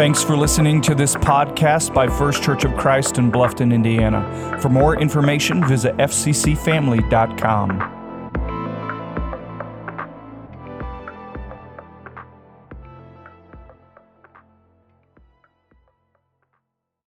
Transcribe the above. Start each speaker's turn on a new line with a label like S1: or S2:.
S1: Thanks for listening to this podcast by First Church of Christ in Bluffton, Indiana. For more information, visit fccfamily.com.